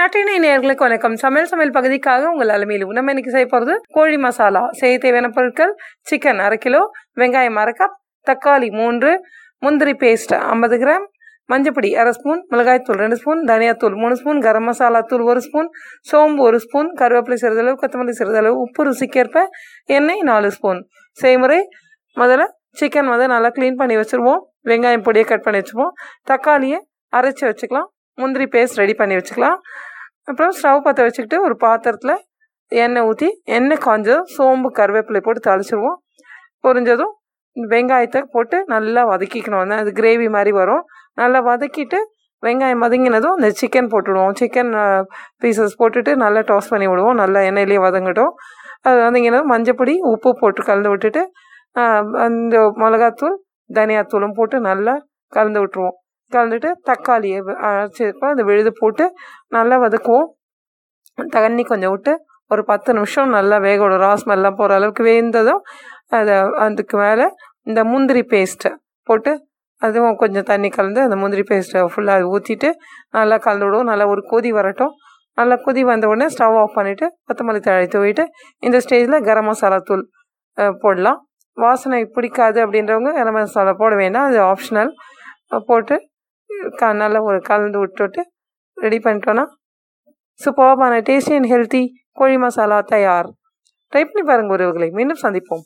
நட்டினை நேர்களுக்கு வணக்கம். சமையல் சமையல் பகுதிக்காக உங்கள் அலமையில் நம்ம இன்னைக்கு செய்ய போகிறது கோழி மசாலா. செய்ய தேவையான பொருட்கள் சிக்கன் அரை கிலோ வெங்காயம் அரை கப் தக்காளி மூன்று முந்திரி பேஸ்ட் ஐம்பது கிராம் மஞ்சப்பொடி அரை ஸ்பூன் மிளகாய்த்தூள் ரெண்டு ஸ்பூன் தனியாத்தூள் மூணு ஸ்பூன் கரம் மசாலா தூள் ஒரு ஸ்பூன் சோம்பு ஒரு ஸ்பூன் கருவேப்பிலை சிறிதளவு கொத்தமல்லி சிறிதளவு உப்பு ருசிக்கேற்ப எண்ணெய் நாலு ஸ்பூன் செய்முறை முதல்ல சிக்கன் வந்து நல்லா க்ளீன் பண்ணி வச்சுருவோம். வெங்காயம் பொடியை கட் பண்ணி வச்சுப்போம் தக்காளியை அரைச்சி வச்சுக்கலாம். முந்திரி பேஸ்ட் ரெடி பண்ணி வச்சுக்கலாம். அப்புறம் ஸ்டவ் பற்ற வச்சுக்கிட்டு ஒரு பாத்திரத்தில் எண்ணெய் ஊற்றி எண்ணெய் காஞ்சதும் சோம்பு கருவேப்பிலை போட்டு தாளிச்சிருவோம். பொரிஞ்சதும் வெங்காயத்தை போட்டு நல்லா வதக்கிக்கணும். அந்த அது கிரேவி மாதிரி வரும். நல்லா வதக்கிட்டு வெங்காயம் வதங்கினதும் இந்த சிக்கன் போட்டுவிடுவோம் சிக்கன் பீசஸ் போட்டுட்டு நல்லா டாஸ் பண்ணி விடுவோம். நல்லா எண்ணெயிலேயே வதங்கட்டும். அது வதங்கினதும் மஞ்சப்பொடி உப்பு போட்டு கலந்து விட்டுட்டு அந்த மிளகாத்தூள் தனியாத்தூளும் போட்டு நல்லா கலந்து விட்டுருவோம். கலந்துட்டு தக்காளியை அரைச்சிருப்போம் அந்த விழுது போட்டு நல்லா வதக்குவோம். தண்ணி கொஞ்சம் விட்டு ஒரு பத்து நிமிஷம் நல்லா வேக விடும். ராஸ்மெல்லாம் போகிற அளவுக்கு வேந்ததும் அதை அதுக்கு மேலே இந்த முந்திரி பேஸ்ட்டை போட்டு அதுவும் கொஞ்சம் தண்ணி கலந்து அந்த முந்திரி பேஸ்ட்டை ஃபுல்லாக ஊற்றிட்டு நல்லா கலந்து விடுவோம். நல்லா ஒரு கொதி வரட்டும். நல்லா கொதி வந்த உடனே ஸ்டவ் ஆஃப் பண்ணிவிட்டு கொத்தமல்லி தழை தூவிட்டு இந்த ஸ்டேஜில் கரம் மசாலா தூள் போடலாம். வாசனை பிடிக்காது அப்படின்றவங்க கரம் மசாலா போட வேண்டாம். அது ஆப்ஷனல் போட்டு நல்லா ஒரு கலந்து விட்டுட்டு ரெடி பண்ணிட்டோன்னா சூப்பர்பான டேஸ்டி அண்ட் ஹெல்த்தி கோழி மசாலா தயார். ட்ரை பண்ணி பாருங்கள் உறவுகளை. மீண்டும் சந்திப்போம்.